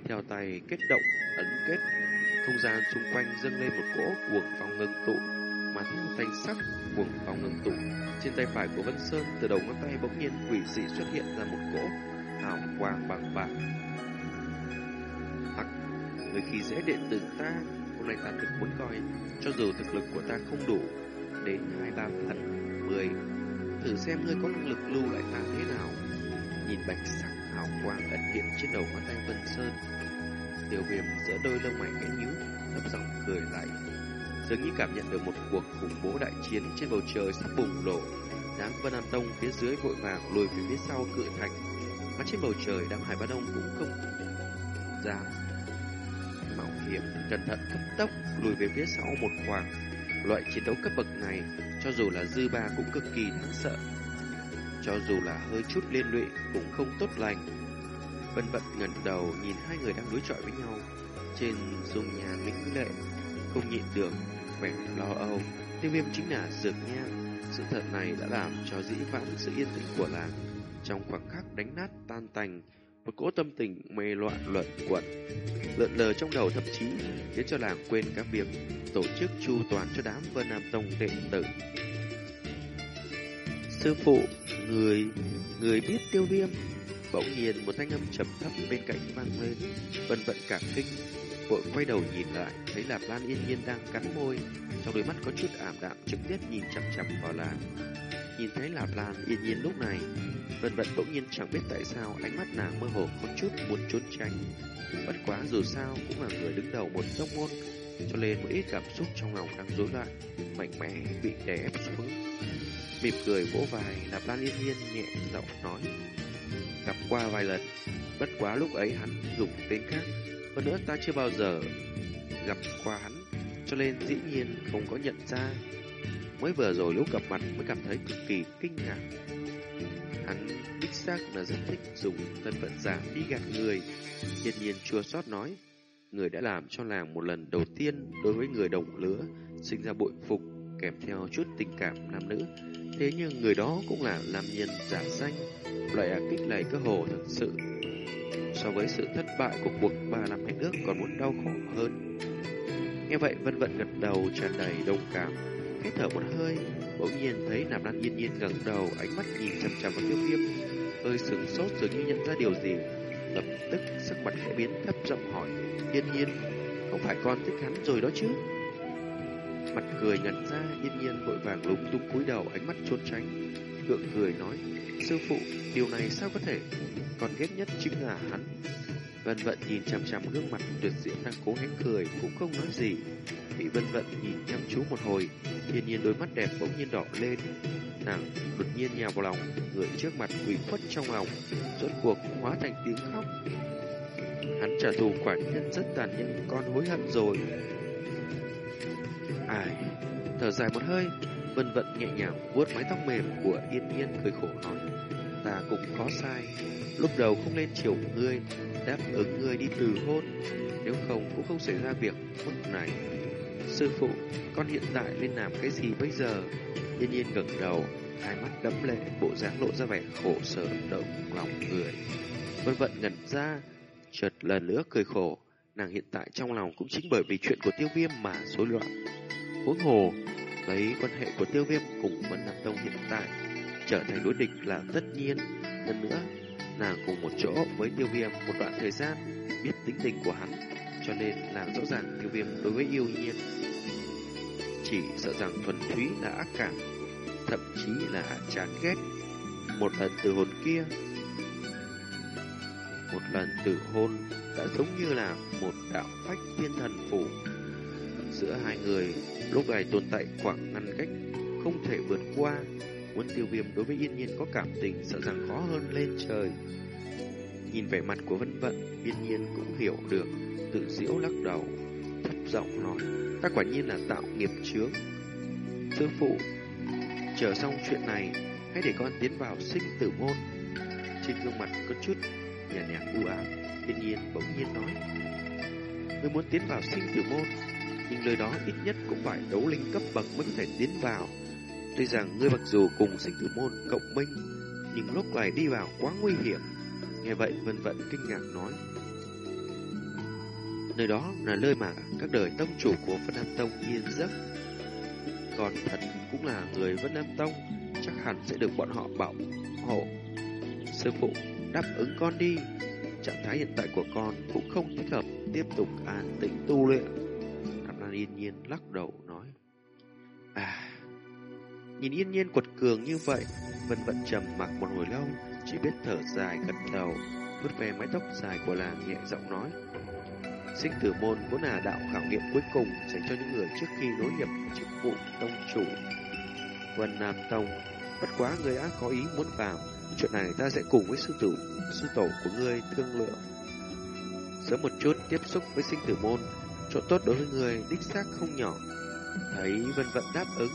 theo tay kết động, ấn kết. Không gian xung quanh dâng lên một cỗ cuồng phong ngưng tụ, mà theo thanh sắc cuồng phong ngưng tụ. Trên tay phải của Vân Sơn, từ đầu ngón tay bỗng nhiên quỷ dị xuất hiện ra một cỗ hào quang bằng bạc. Hắc, người khi dễ điện tử ta, này nay ta thực muốn coi, cho dù thực lực của ta không đủ, đến hai ba phần mười, thử xem ngươi có năng lực lưu lại ta thế nào. Nhìn bạch sắc hào quang ẩn hiện trên đầu ngón tay Vân Sơn, Tiêu viêm giữa đôi lông mày khẽ nhíu, thấp giọng cười lại. Dường như cảm nhận được một cuộc khủng bố đại chiến trên bầu trời sắp bùng nổ. Đám Vân An Tông phía dưới vội vàng lùi về phía sau cự thạch. Mà trên bầu trời đám Hải Ba Đông cũng không dám hiểm cẩn thận cấp tốc lùi về phía sau một khoảng. Loại chiến đấu cấp bậc này, cho dù là dư ba cũng cực kỳ đáng sợ. Cho dù là hơi chút liên lụy cũng không tốt lành. Vân vận ngẩng đầu nhìn hai người đang đối chọi với nhau. Trên dung nhà lĩnh lệ, không nhịn được, vẻ lo âu. Tiêu viêm chính là dược nha Sự thật này đã làm cho dĩ vãng sự yên tĩnh của làng. Trong khoảng khắc đánh nát tan tành, một cỗ tâm tình mê loạn luận quẩn. Lợn lờ trong đầu thậm chí khiến cho làng quên các việc tổ chức chu toàn cho đám Vân Nam Tông đệ tử. Sư phụ, người, người biết tiêu viêm Bỗng nhiên một thanh âm trầm thấp bên cạnh vang lên, vân vận cảm kinh, vội quay đầu nhìn lại, thấy là Lan yên nhiên đang cắn môi, trong đôi mắt có chút ảm đạm trực tiếp nhìn chằm chằm vào làng. Nhìn thấy Lạp Lan yên nhiên lúc này, vân vận bỗng nhiên chẳng biết tại sao ánh mắt nàng mơ hồ có chút muốn trốn tránh. Bất quá dù sao cũng là người đứng đầu một tông môn, cho nên một ít cảm xúc trong lòng đang rối loạn, mạnh mẽ bị đè ép xuống. Mỉm cười vỗ vai, Lạp Lan yên nhiên nhẹ giọng nói gặp qua vài lần. Bất quá lúc ấy hắn dùng tên khác, hơn nữa ta chưa bao giờ gặp qua hắn, cho nên dĩ nhiên không có nhận ra. Mới vừa rồi lúc gặp mặt mới cảm thấy cực kỳ kinh ngạc. Hắn đích xác là rất thích dùng thân phận giả đi gạt người. Nhiên nhiên chua xót nói, người đã làm cho làng một lần đầu tiên đối với người đồng lứa sinh ra bội phục kèm theo chút tình cảm nam nữ. Thế nhưng người đó cũng là nam nhân giả danh, loại ác kích này cơ hồ thật sự so với sự thất bại của cuộc ba năm hai nước còn muốn đau khổ hơn. Nghe vậy Vân Vận gật đầu tràn đầy đồng cảm, hít thở một hơi, bỗng nhiên thấy nam Lan yên nhiên ngẩng đầu, ánh mắt nhìn chằm chằm vào Tiêu Viêm, hơi sững sốt dường như nhận ra điều gì, lập tức sắc mặt khẽ biến thấp giọng hỏi, "Yên nhiên, không phải con thích hắn rồi đó chứ?" Mặt cười ngẩn ra, yên nhiên vội vàng lúng túng cúi đầu, ánh mắt trốn tránh, gượng cười nói, Sư phụ, điều này sao có thể? Còn ghét nhất chính là hắn. Vân vận nhìn chằm chằm gương mặt tuyệt diễm đang cố gắng cười, cũng không nói gì. Bị vân vận nhìn chăm chú một hồi, thiên nhiên đôi mắt đẹp bỗng nhiên đỏ lên. Nàng đột nhiên nhào vào lòng, người trước mặt quỳ khuất trong lòng, rốt cuộc hóa thành tiếng khóc. Hắn trả thù quả nhân rất tàn nhẫn, con hối hận rồi. Ai, thở dài một hơi, Vân vận nhẹ nhàng vuốt mái tóc mềm của Yên Yên cười khổ nói Ta cũng có sai Lúc đầu không nên chiều ngươi Đáp ứng ngươi đi từ hôn Nếu không cũng không xảy ra việc phút này Sư phụ Con hiện tại nên làm cái gì bây giờ? Yên Yên ngẩng đầu Hai mắt đẫm lệ Bộ dáng lộ ra vẻ khổ sở động lòng người. Vân vận ngẩn ra Chợt lần nữa cười khổ. Nàng hiện tại trong lòng cũng chính bởi vì chuyện của tiêu viêm mà rối loạn. Huống hồ Lấy quan hệ của tiêu viêm cùng Vân Nam Tông hiện tại trở thành đối địch là tất nhiên. Lần nữa, nàng cùng một chỗ với tiêu viêm một đoạn thời gian, biết tính tình của hắn, cho nên là rõ ràng tiêu viêm đối với yêu nhiên. Chỉ sợ rằng thuần thúy là ác cảm, thậm chí là chán ghét. Một lần từ hồn kia, một lần từ hôn đã giống như là một đạo phách thiên thần phủ. Giữa hai người lúc này tồn tại khoảng ngăn cách không thể vượt qua. Muốn tiêu viêm đối với yên nhiên có cảm tình sợ rằng khó hơn lên trời. Nhìn vẻ mặt của vân vận, yên nhiên cũng hiểu được, tự diễu lắc đầu, thấp giọng nói, ta quả nhiên là tạo nghiệp chướng. Sư phụ, chờ xong chuyện này, hãy để con tiến vào sinh tử môn. Trên gương mặt có chút nhà nhạt u ám, yên nhiên bỗng nhiên nói, ngươi muốn tiến vào sinh tử môn, nhưng nơi đó ít nhất cũng phải đấu linh cấp bậc mới có thể tiến vào. Tuy rằng ngươi mặc dù cùng sinh tử môn cộng minh, nhưng lúc này đi vào quá nguy hiểm. Nghe vậy Vân Vận kinh ngạc nói. Nơi đó là nơi mà các đời tông chủ của Vân Nam Tông yên giấc. Còn thật cũng là người Vân Nam Tông, chắc hẳn sẽ được bọn họ bảo hộ. Sư phụ, đáp ứng con đi. Trạng thái hiện tại của con cũng không thích hợp tiếp tục an tĩnh tu luyện. Nam Lan yên nhiên lắc đầu nói. À, nhìn yên nhiên quật cường như vậy, Vân Vận trầm mặc một hồi lâu, chỉ biết thở dài gật đầu, vuốt về mái tóc dài của làng nhẹ giọng nói. Sinh tử môn vốn là đạo khảo nghiệm cuối cùng dành cho những người trước khi đối nhập chức vụ tông chủ. Vân Nam Tông, bất quá người ác có ý muốn vào, chuyện này ta sẽ cùng với sư tử, sư tổ của ngươi thương lượng. Sớm một chút tiếp xúc với sinh tử môn, chỗ tốt đối với người đích xác không nhỏ. Thấy Vân Vận đáp ứng,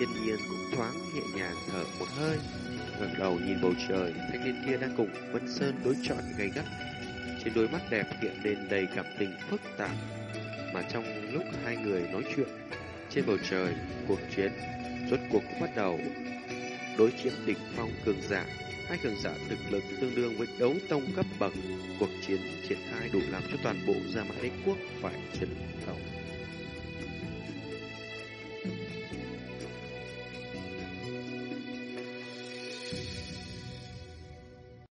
Yên nhiên cũng thoáng nhẹ nhàng thở một hơi, ngẩng đầu nhìn bầu trời, thanh niên kia đang cùng Vân Sơn đối chọi gay gắt. Trên đôi mắt đẹp hiện lên đầy cảm tình phức tạp, mà trong lúc hai người nói chuyện, trên bầu trời, cuộc chiến rốt cuộc cũng bắt đầu. Đối chiến đỉnh phong cường giả, hai cường giả thực lực tương đương với đấu tông cấp bậc, cuộc chiến triển khai đủ làm cho toàn bộ Gia Mã Đế quốc phải chấn động.